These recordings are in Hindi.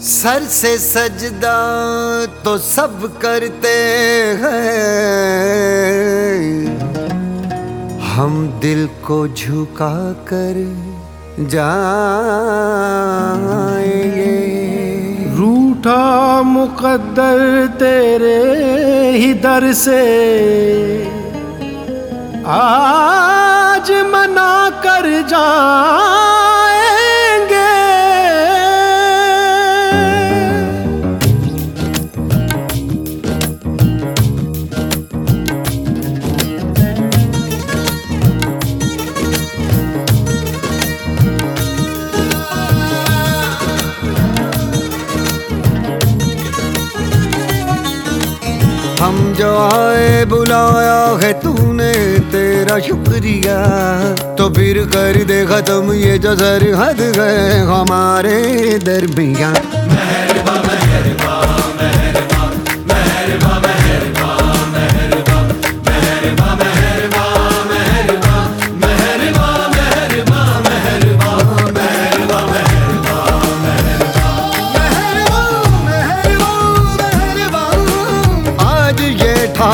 सर से सजदा तो सब करते हैं। हम दिल को झुका कर जाएँगे। रूठा मुकद्दर तेरे ही दर से। आज मना कर जा हम जो आए बुलाया है तूने तेरा शुक्रिया। तो फिर कर दे खत्म, ये जो सरहद गए हमारे दरमिया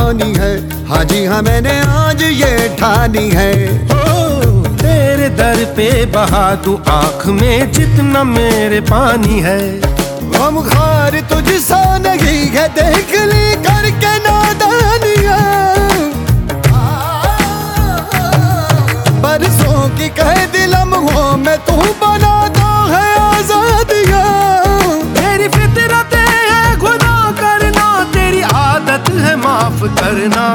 ठानी है। हाजी हाँ मैंने आज ये ठानी है। ओ, तेरे दर पे बहा तू आँख में जितना मेरे पानी है। हम खार तुझसा नहीं है देख ली करके नादानी बरसों करना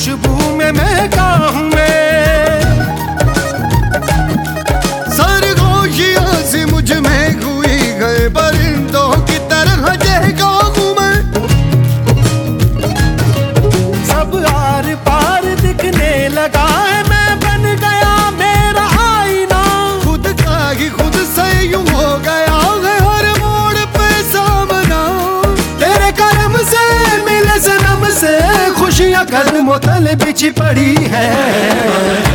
खुशबू में महका हूँ मैं कदमों मोतल बिछ पड़ी है।